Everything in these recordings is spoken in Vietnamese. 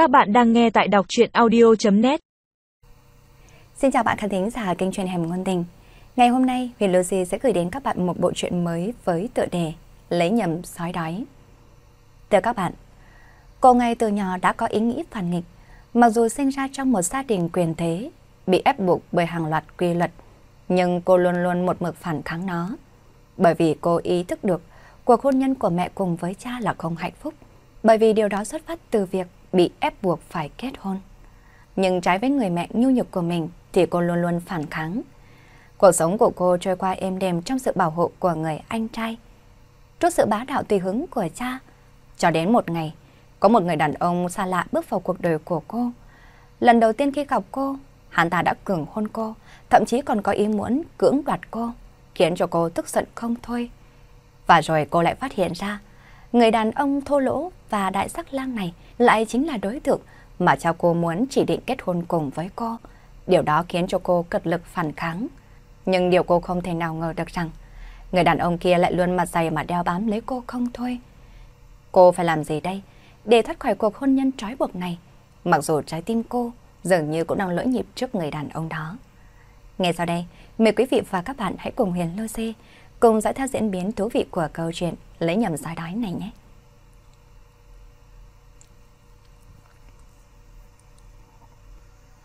Các bạn đang nghe tại đọc truyện audio.net Xin chào bạn khán thính giả kênh truyền hẻm ngôn tình. Ngày hôm nay, Huyền Lucy sẽ gửi đến các bạn một bộ truyện mới với tựa đề Lấy nhầm sói đói. Thưa các bạn, cô ngay từ nhỏ đã có ý nghĩ phản nghịch, mặc dù sinh ra trong một gia đình quyền thế, bị ép buộc bởi hàng loạt quy luật, nhưng cô luôn luôn một mực phản kháng nó. Bởi vì cô ý thức được cuộc hôn nhân của mẹ cùng với cha là không hạnh phúc, bởi vì điều đó xuất phát từ việc bị ép buộc phải kết hôn. Nhưng trái với người mẹ nhu nhược của mình thì cô luôn luôn phản kháng. Cuộc sống của cô trôi qua êm đềm trong sự bảo hộ của người anh trai. Trước sự bá đạo tùy hứng của cha, cho đến một ngày, có một người đàn ông xa lạ bước vào cuộc đời của cô. Lần đầu tiên khi gặp cô, hắn ta đã cường hôn cô, thậm chí còn có ý muốn cưỡng đoạt cô, khiến cho cô tức giận không thôi. Và rồi cô lại phát hiện ra, người đàn ông thô lỗ và đại sắc lang này lại chính là đối tượng mà cha cô muốn chỉ định kết hôn cùng với cô. Điều đó khiến cho cô cật lực phản kháng. Nhưng điều cô không thể nào ngờ được rằng người đàn ông kia lại luôn mặt dày mà đeo bám lấy cô không thôi. Cô phải làm gì đây để thoát khỏi cuộc hôn nhân trói buộc này? Mặc dù trái tim cô dường như cũng đang lỗi nhịp trước người đàn ông đó. Ngay sau đây, mời quý vị và các bạn hãy cùng Huyền Lucy cùng dõi theo diễn biến thú vị của câu chuyện lấy nhầm sói đói này nhé.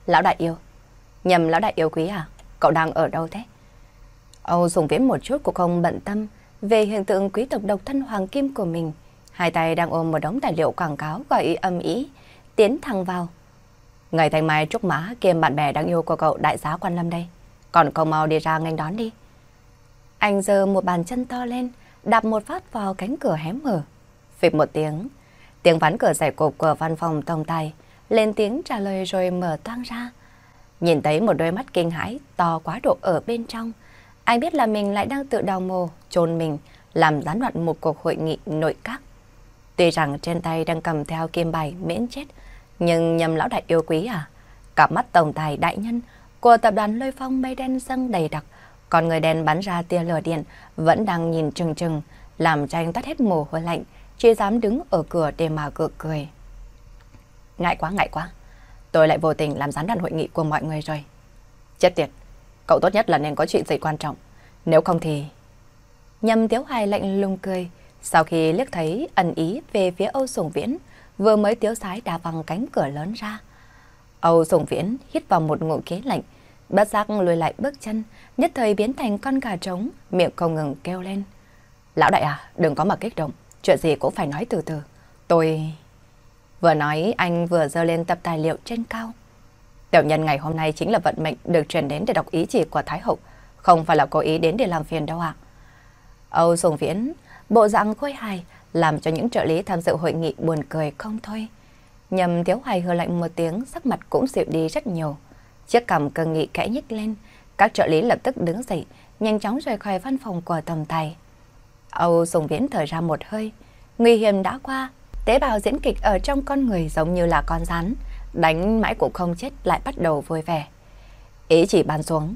Lão đại yêu. Nhầm lão đại yêu quý à? Cậu đang ở đâu thế? Âu dùng Viễn một chút cũng không bận tâm về hiện tượng quý tộc độc thân hoàng kim của mình. Hai tay đang ôm một đống tài liệu quảng cáo gọi ý âm ý, tiến thẳng vào. Ngày thành mai trúc mã kiêm bạn bè đáng yêu của cậu đại giá quan lâm đây. Còn cậu mau đi ra nghênh đón đi. Anh giơ một bàn chân to lên, đạp một phát vào cánh cửa hé mở. Phịch một tiếng, tiếng ván cửa giải cột của văn phòng tổng tài lên tiếng trả lời rồi mở toang ra. Nhìn thấy một đôi mắt kinh hãi to quá độ ở bên trong, anh biết là mình lại đang tự đào mồ, trồn mình, làm gián đoạn một cuộc hội nghị nội các. Tuy rằng trên tay đang cầm theo kim bài miễn chết, nhưng nhầm lão đại yêu quý à, cặp mắt tổng tài đại nhân của tập đoàn Lôi Phong mây đen dâng đầy đặc, còn người đen bắn ra tia lửa điện vẫn đang nhìn chừng chừng, làm cho anh tắt hết mồ hôi lạnh, chỉ dám đứng ở cửa để mà cự cười. Ngại quá, ngại quá. Tôi lại vô tình làm gián đoạn hội nghị của mọi người rồi. Chết tiệt. Cậu tốt nhất là nên có chuyện gì quan trọng. Nếu không thì... Nhâm Tiếu Hài lạnh lùng cười. Sau khi liếc thấy ẩn ý về phía Âu Sùng Viễn, vừa mới tiếu sái đá văng cánh cửa lớn ra. Âu Sùng Viễn hít vào một ngụm khí lạnh, bất giác lùi lại bước chân, nhất thời biến thành con gà trống, miệng không ngừng kêu lên. Lão đại à, đừng có mà kích động, chuyện gì cũng phải nói từ từ. Tôi... Vừa nói anh vừa dơ lên tập tài liệu trên cao. Tiểu nhân ngày hôm nay chính là vận mệnh được truyền đến để đọc ý chỉ của Thái Hậu, không phải là cố ý đến để làm phiền đâu ạ. Âu Sùng Viễn, bộ dạng khôi hài, làm cho những trợ lý tham dự hội nghị buồn cười không thôi. Nhầm Tiếu Hoài hừ lạnh một tiếng, sắc mặt cũng dịu đi rất nhiều. Chiếc cằm cần nghị kẽ nhích lên, các trợ lý lập tức đứng dậy, nhanh chóng rời khỏi văn phòng của tầm tài. Âu Sùng Viễn thở ra một hơi, nguy hiểm đã qua, Tế bào diễn kịch ở trong con người giống như là con rắn, đánh mãi cũng không chết lại bắt đầu vui vẻ. Ý chỉ bàn xuống.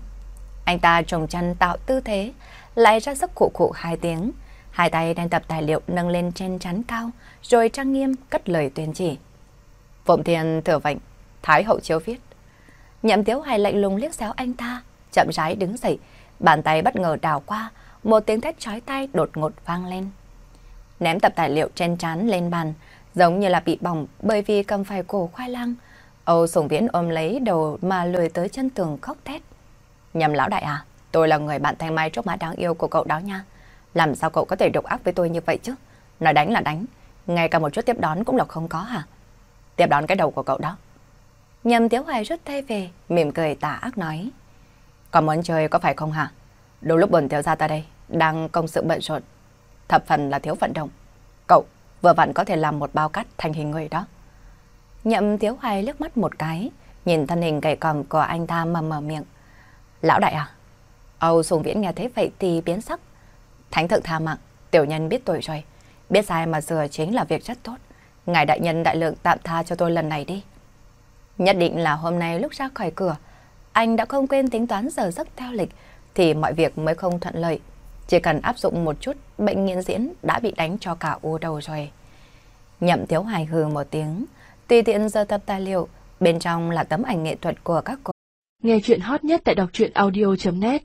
Anh ta trồng chân tạo tư thế, lại ra sức khụ khụ hai tiếng. Hai tay đang tập tài liệu nâng lên trên chắn cao, rồi trang nghiêm cất lời tuyên chỉ. phụng thiên thừa vệnh, Thái hậu chiếu viết. Nhậm tiếu hài lạnh lùng liếc xéo anh ta, chậm rãi đứng dậy, bàn tay bất ngờ đào qua, một tiếng thét chói tai đột ngột vang lên ném tập tài liệu trên trán lên bàn, giống như là bị bỏng bởi vì cầm phải cổ khoai lang. Âu Sùng Viễn ôm lấy đầu mà lười tới chân tường khóc thét. Nhầm lão đại à, tôi là người bạn thanh mai trúc mã đáng yêu của cậu đó nha. Làm sao cậu có thể độc ác với tôi như vậy chứ? Nói đánh là đánh, ngay cả một chút tiếp đón cũng là không có hả? Tiếp đón cái đầu của cậu đó. Nhầm Tiếu Hoài rút tay về, mỉm cười tà ác nói. Còn muốn chơi có phải không hả? Đúng lúc bồn thiếu ra ta đây, đang công sự bận rộn, thập phần là thiếu vận động. Cậu vừa vặn có thể làm một bao cắt thành hình người đó. Nhậm Tiếu Hoài liếc mắt một cái, nhìn thân hình gầy còm của anh ta mà mở miệng. Lão đại à? Âu Sùng Viễn nghe thấy vậy thì biến sắc. Thánh thượng tha mạng, tiểu nhân biết tội rồi. Biết sai mà sửa chính là việc rất tốt. Ngài đại nhân đại lượng tạm tha cho tôi lần này đi. Nhất định là hôm nay lúc ra khỏi cửa, anh đã không quên tính toán giờ giấc theo lịch, thì mọi việc mới không thuận lợi. Chỉ cần áp dụng một chút, bệnh nghiện diễn đã bị đánh cho cả u đầu rồi. Nhậm thiếu hài hừ một tiếng, Tùy tiện giờ tập tài liệu, bên trong là tấm ảnh nghệ thuật của các cô. Nghe chuyện hot nhất tại đọc truyện audio.net